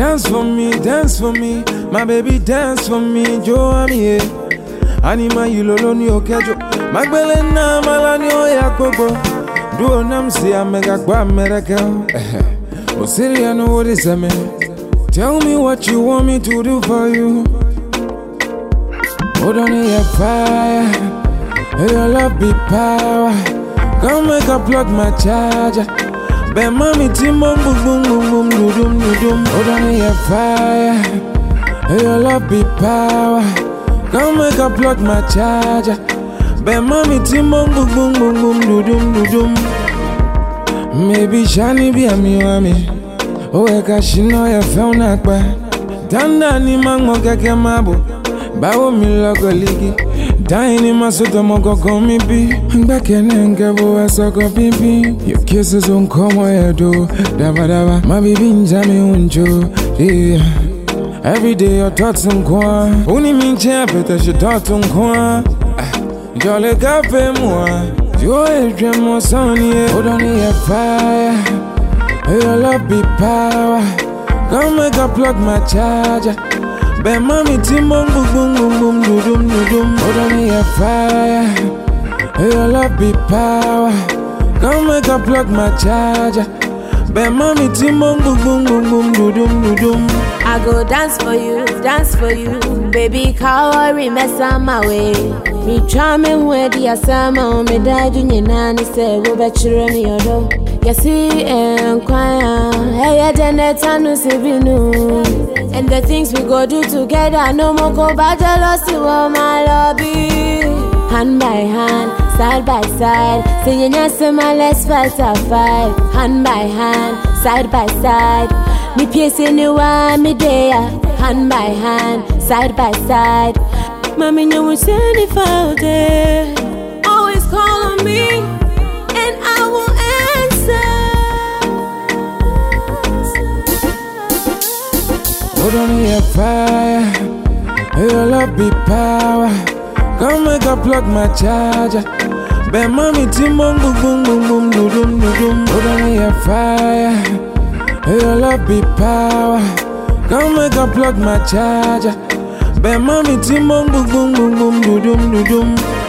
Dance for me, dance for me, my baby dance for me, Joe I'm here. Anima you lolo ni okejo, magbele na mala ni oya gbogbo. Do nam si amega gba America. Oh, Siri, I know what is a man. Tell me what you want me to do for you. Hold on your fire. Your love be power. Come make a plug my charger. Boom boom boom do dum do dum. Hold on your fire. Your love be power. Come make a plug my charger. Ben mami timon boom boom boom boom do dum do dum. Maybe shani be a mi wami. Oh, I got she know your phone back. Danda ni mango keke mabo. Bawo mi logo ligi. Dying in my soto mogo go mi bi. Mbake nenge bo asoko pipi. Your kisses on come where do. Daba daba. My baby njami unjo. Yeah. Every day your thoughts on kwa. Uni min champion, she thoughts on kwa. Ah, Jolly cafe moi. You a dream more sunny. Hold on to your fire. Hey, your love be power. Come make a plug my charger. Ben mami timon boom boom boom boom do dum do dum. Hold on to your fire. Your love be power. Come make a plug my charger. Ben mami timon boom boom boom boom do dum do dum. I go dance for you, dance for you. Baby, cowrie mess on my way. Me charming with the asama, me dad, you nanny say, go back to me your door. Yasi and choir, hey, Janet, I know Sabinu. And the things we go do together, no more go back jealousy, oh my lobby. Hand by hand, side by side, saying yes, my let's fight a fight. Hand by hand, side by side. Me piercing you want me there, hand by hand, side by side. No one send if out there. Always Hold on your fire. Your love be power. Come make a plug my charger. Ben mami timon boom boom boom boom do dum do dum. Hold on your fire. Your love be power. Come make a plug my charger. Ben mami timon boom boom boom boom do dum do dum.